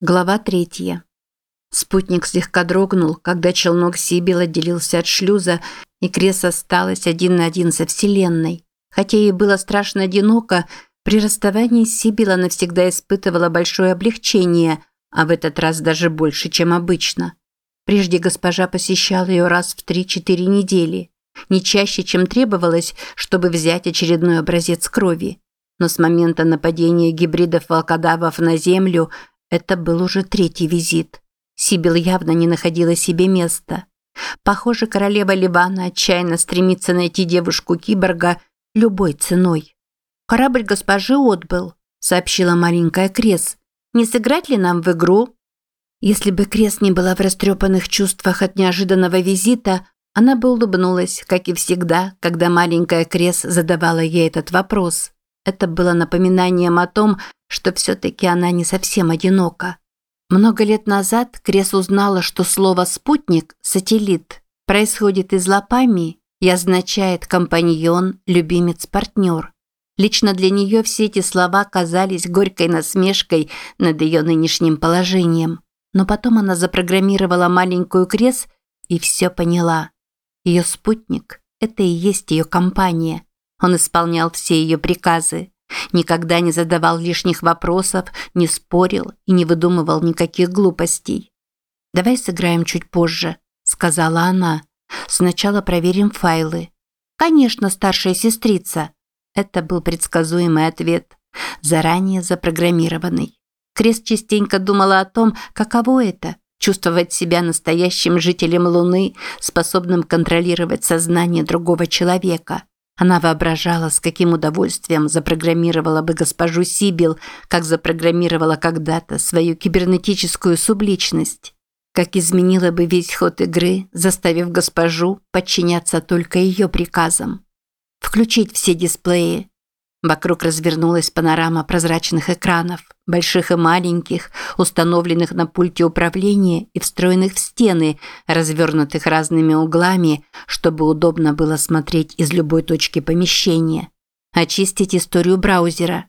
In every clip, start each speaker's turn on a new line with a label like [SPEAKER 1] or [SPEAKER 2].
[SPEAKER 1] Глава третья. Спутник слегка дрогнул, когда челнок Сибил отделился от шлюза, и Крес осталась один на один со Вселенной. Хотя ей было страшно одиноко, при расставании с Сибил навсегда испытывала большое облегчение, а в этот раз даже больше, чем обычно. Прежде госпожа посещала ее раз в 3-4 недели, не чаще, чем требовалось, чтобы взять очередной образец крови. Но с момента нападения гибридов-волкодавов на Землю – это был уже третий визит. Сибил явно не находила себе места. Похоже, королева Ливана отчаянно стремится найти девушку-киборга любой ценой. «Корабль госпожи отбыл», – сообщила маленькая Крес. «Не сыграть ли нам в игру?» Если бы Крес не была в растрепанных чувствах от неожиданного визита, она бы улыбнулась, как и всегда, когда маленькая Крес задавала ей этот вопрос. Это было напоминанием о том, что все-таки она не совсем одинока. Много лет назад Крес узнала, что слово «спутник» – «сателлит» происходит из лапами и означает «компаньон», «любимец», «партнер». Лично для нее все эти слова казались горькой насмешкой над ее нынешним положением. Но потом она запрограммировала маленькую Крес и все поняла. Ее спутник – это и есть ее компания. Он исполнял все ее приказы. Никогда не задавал лишних вопросов, не спорил и не выдумывал никаких глупостей. «Давай сыграем чуть позже», – сказала она. «Сначала проверим файлы». «Конечно, старшая сестрица». Это был предсказуемый ответ, заранее запрограммированный. Крест частенько думала о том, каково это – чувствовать себя настоящим жителем Луны, способным контролировать сознание другого человека – она воображала, с каким удовольствием запрограммировала бы госпожу Сибил, как запрограммировала когда-то свою кибернетическую субличность. Как изменила бы весь ход игры, заставив госпожу подчиняться только ее приказам. Включить все дисплеи, Вокруг развернулась панорама прозрачных экранов, больших и маленьких, установленных на пульте управления и встроенных в стены, развернутых разными углами, чтобы удобно было смотреть из любой точки помещения. Очистить историю браузера.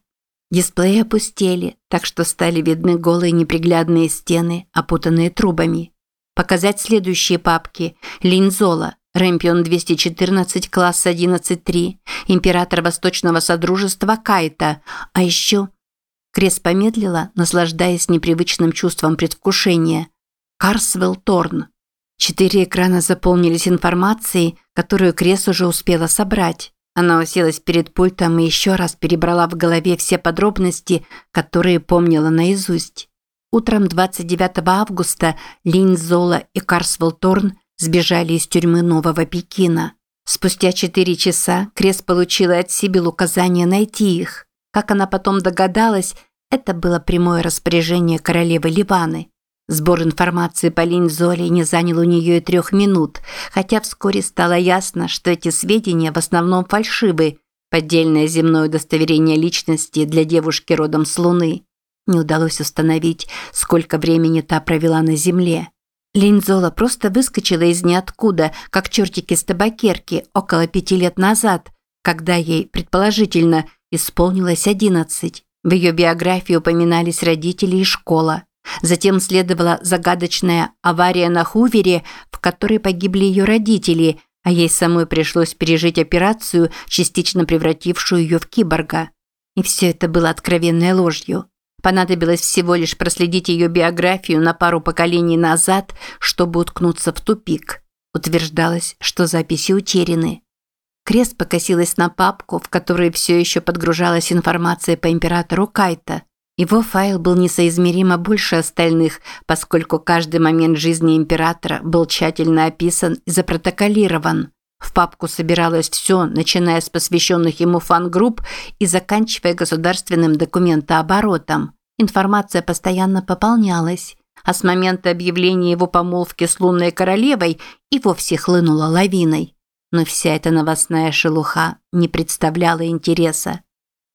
[SPEAKER 1] Дисплеи опустели, так что стали видны голые неприглядные стены, опутанные трубами. Показать следующие папки. Линзола, Рэмпион 214, класс 11.3, император Восточного Содружества Кайта, а еще... Крес помедлила, наслаждаясь непривычным чувством предвкушения. Карсвелл Торн. Четыре экрана заполнились информацией, которую Крес уже успела собрать. Она уселась перед пультом и еще раз перебрала в голове все подробности, которые помнила наизусть. Утром 29 августа Линь Зола и Карсвелл Торн сбежали из тюрьмы Нового Пекина. Спустя четыре часа Крес получила от Сибил указание найти их. Как она потом догадалась, это было прямое распоряжение королевы Ливаны. Сбор информации по Линь-Золе не занял у нее и трех минут, хотя вскоре стало ясно, что эти сведения в основном фальшивы, поддельное земное удостоверение личности для девушки родом с Луны. Не удалось установить, сколько времени та провела на Земле. Линзола просто выскочила из ниоткуда, как чертики с табакерки, около пяти лет назад, когда ей, предположительно, исполнилось одиннадцать. В ее биографии упоминались родители и школа. Затем следовала загадочная авария на Хувере, в которой погибли ее родители, а ей самой пришлось пережить операцию, частично превратившую ее в киборга. И все это было откровенной ложью. Понадобилось всего лишь проследить ее биографию на пару поколений назад, чтобы уткнуться в тупик. Утверждалось, что записи утеряны. Крест покосилась на папку, в которой все еще подгружалась информация по императору Кайта. Его файл был несоизмеримо больше остальных, поскольку каждый момент жизни императора был тщательно описан и запротоколирован. В папку собиралось все, начиная с посвященных ему фан-групп и заканчивая государственным документооборотом. Информация постоянно пополнялась, а с момента объявления его помолвки с лунной королевой и вовсе хлынула лавиной. Но вся эта новостная шелуха не представляла интереса.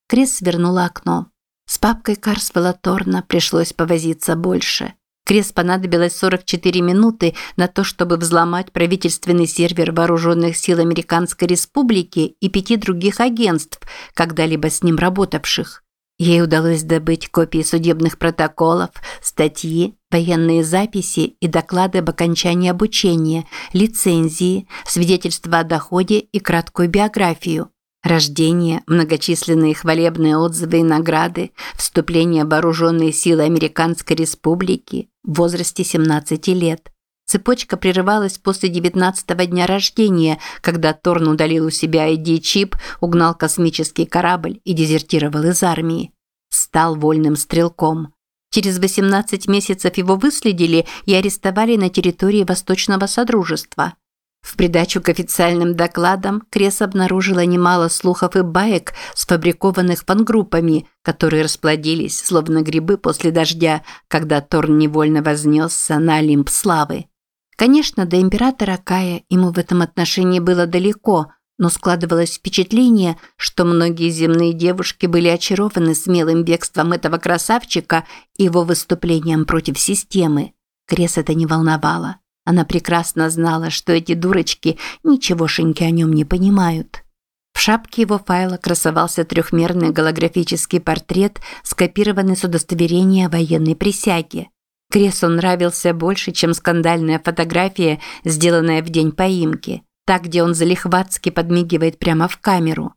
[SPEAKER 1] Крис свернула окно. С папкой Карсвелла Торна пришлось повозиться больше. Крес понадобилось 44 минуты на то, чтобы взломать правительственный сервер Вооруженных сил Американской Республики и пяти других агентств, когда-либо с ним работавших. Ей удалось добыть копии судебных протоколов, статьи, военные записи и доклады об окончании обучения, лицензии, свидетельства о доходе и краткую биографию. Рождение, многочисленные хвалебные отзывы и награды, вступление в вооруженные силы Американской Республики в возрасте 17 лет. Цепочка прерывалась после 19-го дня рождения, когда Торн удалил у себя ID-чип, угнал космический корабль и дезертировал из армии. Стал вольным стрелком. Через 18 месяцев его выследили и арестовали на территории Восточного Содружества. В придачу к официальным докладам Крес обнаружила немало слухов и баек, сфабрикованных фангруппами, которые расплодились, словно грибы после дождя, когда Торн невольно вознесся на Олимп славы. Конечно, до императора Кая ему в этом отношении было далеко, но складывалось впечатление, что многие земные девушки были очарованы смелым бегством этого красавчика и его выступлением против системы. Крес это не волновало. Она прекрасно знала, что эти дурочки ничегошеньки о нем не понимают. В шапке его файла красовался трехмерный голографический портрет, скопированный с удостоверения военной присяги. Кресу нравился больше, чем скандальная фотография, сделанная в день поимки, та, где он залихватски подмигивает прямо в камеру.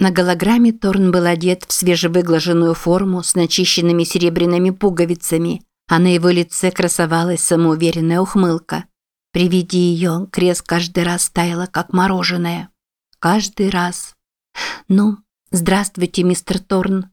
[SPEAKER 1] На голограмме Торн был одет в свежевыглаженную форму с начищенными серебряными пуговицами, а на его лице красовалась самоуверенная ухмылка. При виде ее Крес каждый раз таяла, как мороженое. Каждый раз. «Ну, здравствуйте, мистер Торн»,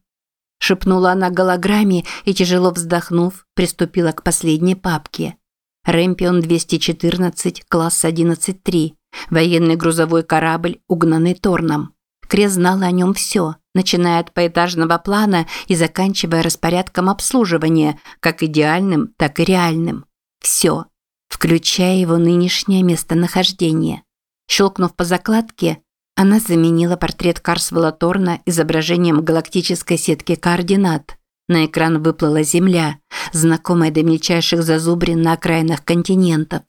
[SPEAKER 1] шепнула она голограмме и, тяжело вздохнув, приступила к последней папке. Рэмпион 214, класс 11-3. Военный грузовой корабль, угнанный Торном. Крес знала о нем все, начиная от поэтажного плана и заканчивая распорядком обслуживания, как идеальным, так и реальным. Все, включая его нынешнее местонахождение. Щелкнув по закладке, она заменила портрет Карсвелла Торна изображением галактической сетки координат. На экран выплыла Земля, знакомая до мельчайших зазубрин на окраинах континентов.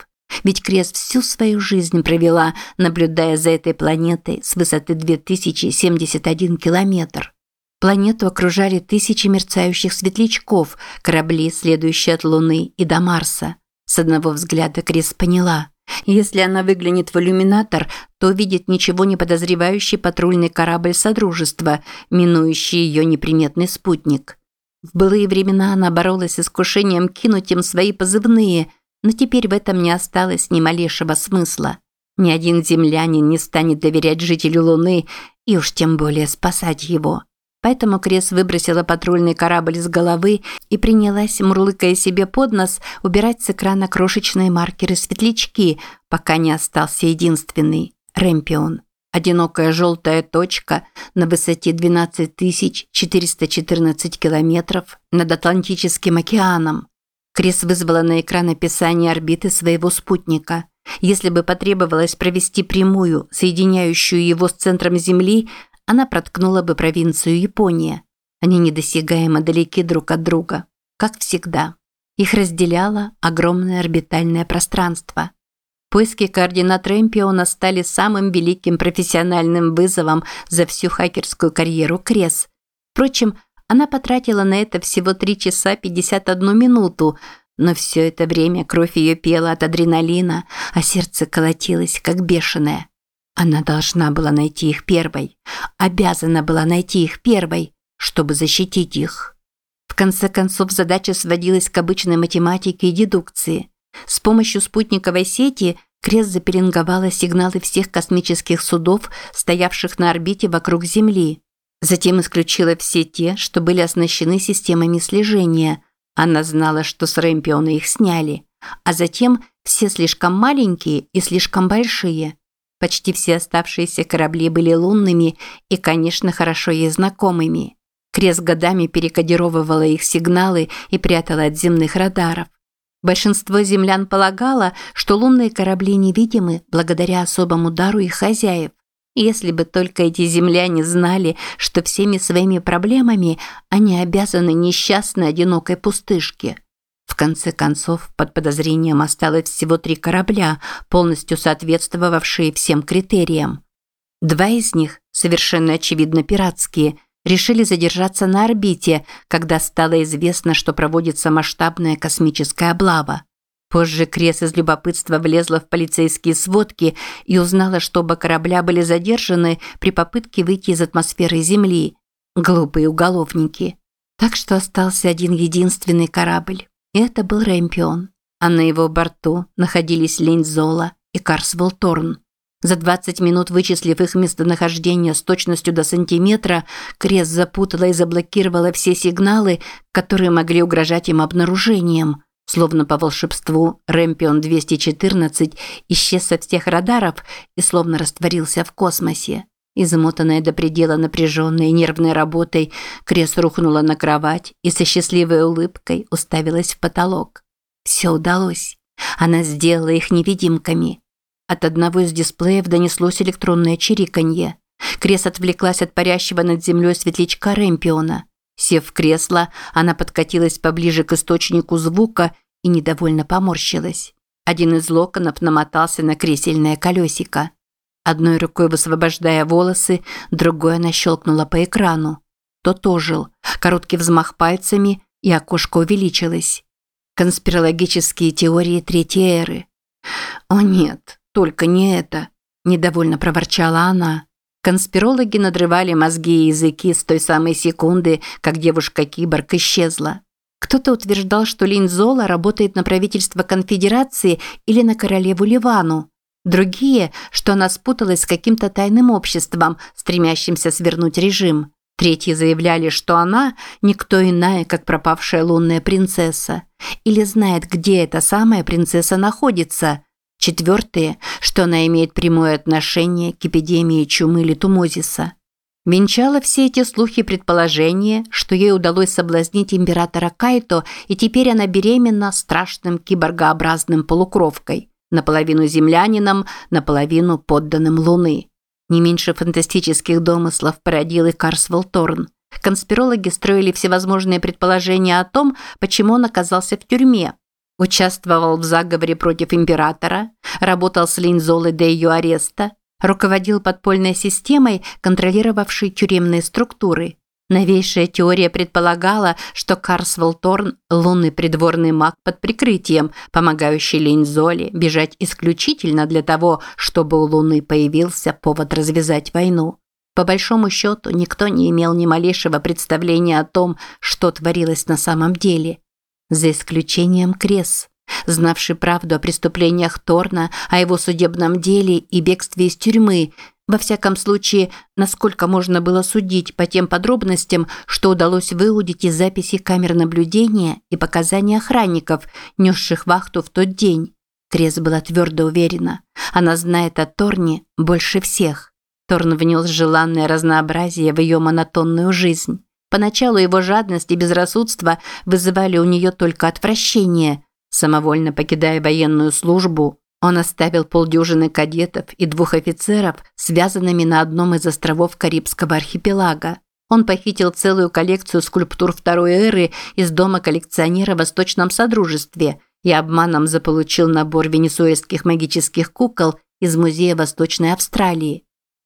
[SPEAKER 1] Ведь Крест всю свою жизнь провела, наблюдая за этой планетой с высоты 2071 километр. Планету окружали тысячи мерцающих светлячков, корабли, следующие от Луны и до Марса. С одного взгляда Крест поняла – если она выглянет в иллюминатор, то увидит ничего не подозревающий патрульный корабль Содружества, минующий ее неприметный спутник. В былые времена она боролась с искушением кинуть им свои позывные, но теперь в этом не осталось ни малейшего смысла. Ни один землянин не станет доверять жителю Луны и уж тем более спасать его. Поэтому Крес выбросила патрульный корабль с головы и принялась, мурлыкая себе под нос, убирать с экрана крошечные маркеры-светлячки, пока не остался единственный – Рэмпион. Одинокая желтая точка на высоте 12 414 километров над Атлантическим океаном. Крис вызвала на экран описание орбиты своего спутника. Если бы потребовалось провести прямую, соединяющую его с центром Земли, она проткнула бы провинцию Япония. Они недосягаемо далеки друг от друга, как всегда. Их разделяло огромное орбитальное пространство. Поиски координат Рэмпиона стали самым великим профессиональным вызовом за всю хакерскую карьеру Крес. Впрочем, она потратила на это всего 3 часа 51 минуту, но все это время кровь ее пела от адреналина, а сердце колотилось, как бешеное. Она должна была найти их первой, обязана была найти их первой, чтобы защитить их. В конце концов, задача сводилась к обычной математике и дедукции. С помощью спутниковой сети Крест запеленговала сигналы всех космических судов, стоявших на орбите вокруг Земли. Затем исключила все те, что были оснащены системами слежения. Она знала, что с Рэмпиона их сняли. А затем все слишком маленькие и слишком большие – Почти все оставшиеся корабли были лунными и, конечно, хорошо ей знакомыми. Крест годами перекодировывала их сигналы и прятала от земных радаров. Большинство землян полагало, что лунные корабли невидимы благодаря особому дару их хозяев. Если бы только эти земляне знали, что всеми своими проблемами они обязаны несчастной одинокой пустышке – в конце концов, под подозрением осталось всего три корабля, полностью соответствовавшие всем критериям. Два из них, совершенно очевидно пиратские, решили задержаться на орбите, когда стало известно, что проводится масштабная космическая облава. Позже Крес из любопытства влезла в полицейские сводки и узнала, что оба корабля были задержаны при попытке выйти из атмосферы Земли. Глупые уголовники. Так что остался один единственный корабль. Это был Рэмпион. А на его борту находились Лейнзола и Карсвелл Торн. За 20 минут вычислив их местонахождение с точностью до сантиметра, Крес запутала и заблокировала все сигналы, которые могли угрожать им обнаружением. Словно по волшебству, Рэмпион-214 исчез со всех радаров и словно растворился в космосе. Измотанная до предела напряженной нервной работой, Крес рухнула на кровать и со счастливой улыбкой уставилась в потолок. Все удалось. Она сделала их невидимками. От одного из дисплеев донеслось электронное чириканье. Крес отвлеклась от парящего над землей светлячка Рэмпиона. Сев в кресло, она подкатилась поближе к источнику звука и недовольно поморщилась. Один из локонов намотался на кресельное колесико. Одной рукой высвобождая волосы, другой она щелкнула по экрану. Тот ожил. Короткий взмах пальцами, и окошко увеличилось. Конспирологические теории Третьей эры. «О нет, только не это», – недовольно проворчала она. Конспирологи надрывали мозги и языки с той самой секунды, как девушка-киборг исчезла. Кто-то утверждал, что Линзола работает на правительство конфедерации или на королеву Ливану, Другие, что она спуталась с каким-то тайным обществом, стремящимся свернуть режим. Третьи заявляли, что она – никто иная, как пропавшая лунная принцесса. Или знает, где эта самая принцесса находится. Четвертые, что она имеет прямое отношение к эпидемии чумы литумозиса. Венчало все эти слухи предположение, что ей удалось соблазнить императора Кайто, и теперь она беременна страшным киборгообразным полукровкой – наполовину землянином, наполовину подданным Луны. Не меньше фантастических домыслов породил и Карсвелл Торн. Конспирологи строили всевозможные предположения о том, почему он оказался в тюрьме. Участвовал в заговоре против императора, работал с Линзолой до ее ареста, руководил подпольной системой, контролировавшей тюремные структуры. Новейшая теория предполагала, что Карсвелл Торн – лунный придворный маг под прикрытием, помогающий Линзоле бежать исключительно для того, чтобы у Луны появился повод развязать войну. По большому счету, никто не имел ни малейшего представления о том, что творилось на самом деле. За исключением Крес, знавший правду о преступлениях Торна, о его судебном деле и бегстве из тюрьмы – во всяком случае, насколько можно было судить по тем подробностям, что удалось выудить из записей камер наблюдения и показаний охранников, несших вахту в тот день. Трез была твердо уверена. Она знает о Торне больше всех. Торн внес желанное разнообразие в ее монотонную жизнь. Поначалу его жадность и безрассудство вызывали у нее только отвращение. Самовольно покидая военную службу, он оставил полдюжины кадетов и двух офицеров, связанными на одном из островов Карибского архипелага. Он похитил целую коллекцию скульптур второй эры из дома коллекционера в Восточном Содружестве и обманом заполучил набор венесуэльских магических кукол из Музея Восточной Австралии.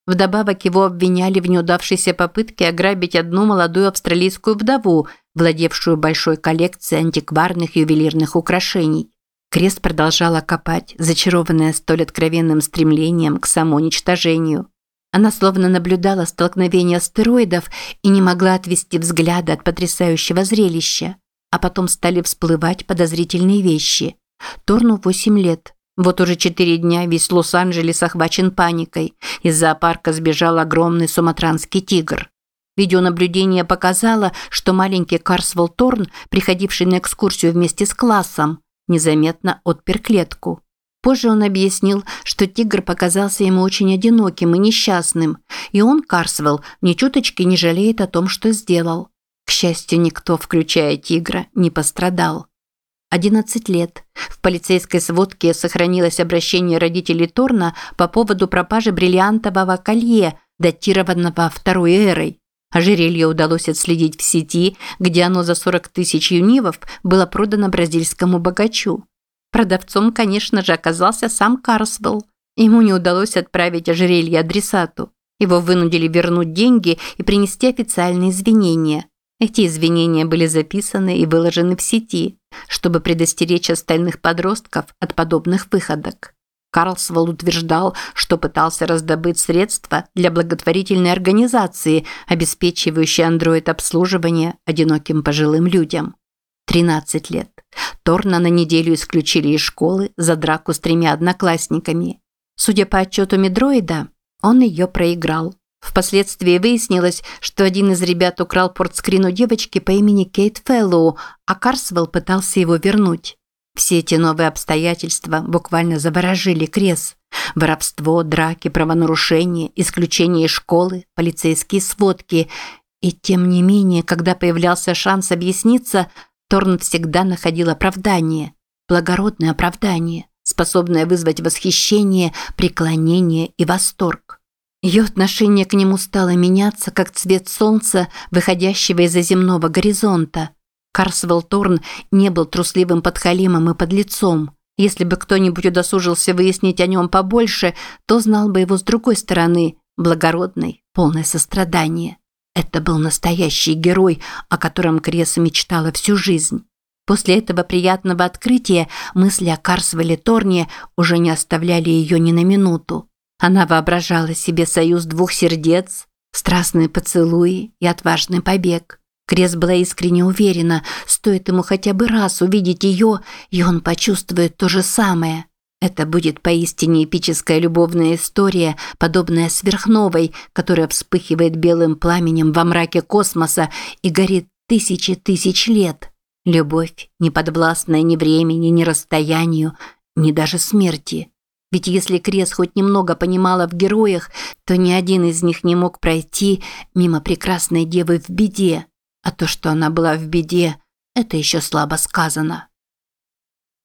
[SPEAKER 1] Вдобавок его обвиняли в неудавшейся попытке ограбить одну молодую австралийскую вдову, владевшую большой коллекцией антикварных ювелирных украшений. Крест продолжала копать, зачарованная столь откровенным стремлением к самоуничтожению. Она словно наблюдала столкновение астероидов и не могла отвести взгляда от потрясающего зрелища. А потом стали всплывать подозрительные вещи. Торну 8 лет. Вот уже четыре дня весь Лос-Анджелес охвачен паникой. Из зоопарка сбежал огромный суматранский тигр. Видеонаблюдение показало, что маленький Карсвелл Торн, приходивший на экскурсию вместе с классом, незаметно отпер клетку. Позже он объяснил, что тигр показался ему очень одиноким и несчастным, и он, Карсвелл, ни чуточки не жалеет о том, что сделал. К счастью, никто, включая тигра, не пострадал. 11 лет. В полицейской сводке сохранилось обращение родителей Торна по поводу пропажи бриллиантового колье, датированного второй эрой. Ожерелье удалось отследить в сети, где оно за 40 тысяч юнивов было продано бразильскому богачу. Продавцом, конечно же, оказался сам Карсвелл. Ему не удалось отправить ожерелье адресату. Его вынудили вернуть деньги и принести официальные извинения. Эти извинения были записаны и выложены в сети, чтобы предостеречь остальных подростков от подобных выходок. Карлсвелл утверждал, что пытался раздобыть средства для благотворительной организации, обеспечивающей андроид-обслуживание одиноким пожилым людям. 13 лет. Торна на неделю исключили из школы за драку с тремя одноклассниками. Судя по отчету Медроида, он ее проиграл. Впоследствии выяснилось, что один из ребят украл портскрин у девочки по имени Кейт Фэллоу, а Карсвелл пытался его вернуть. Все эти новые обстоятельства буквально заворожили Крес. Воровство, драки, правонарушения, исключение из школы, полицейские сводки. И тем не менее, когда появлялся шанс объясниться, Торн всегда находил оправдание. Благородное оправдание, способное вызвать восхищение, преклонение и восторг. Ее отношение к нему стало меняться, как цвет солнца, выходящего из-за земного горизонта – Карсвелл Торн не был трусливым подхалимом и подлецом. Если бы кто-нибудь удосужился выяснить о нем побольше, то знал бы его с другой стороны, благородный, полное сострадание. Это был настоящий герой, о котором Креса мечтала всю жизнь. После этого приятного открытия мысли о Карсвелле Торне уже не оставляли ее ни на минуту. Она воображала себе союз двух сердец, страстные поцелуи и отважный побег. Крес была искренне уверена, стоит ему хотя бы раз увидеть ее, и он почувствует то же самое. Это будет поистине эпическая любовная история, подобная сверхновой, которая вспыхивает белым пламенем во мраке космоса и горит тысячи тысяч лет. Любовь, не подвластная ни времени, ни расстоянию, ни даже смерти. Ведь если Крес хоть немного понимала в героях, то ни один из них не мог пройти мимо прекрасной девы в беде. А то, что она была в беде, это еще слабо сказано.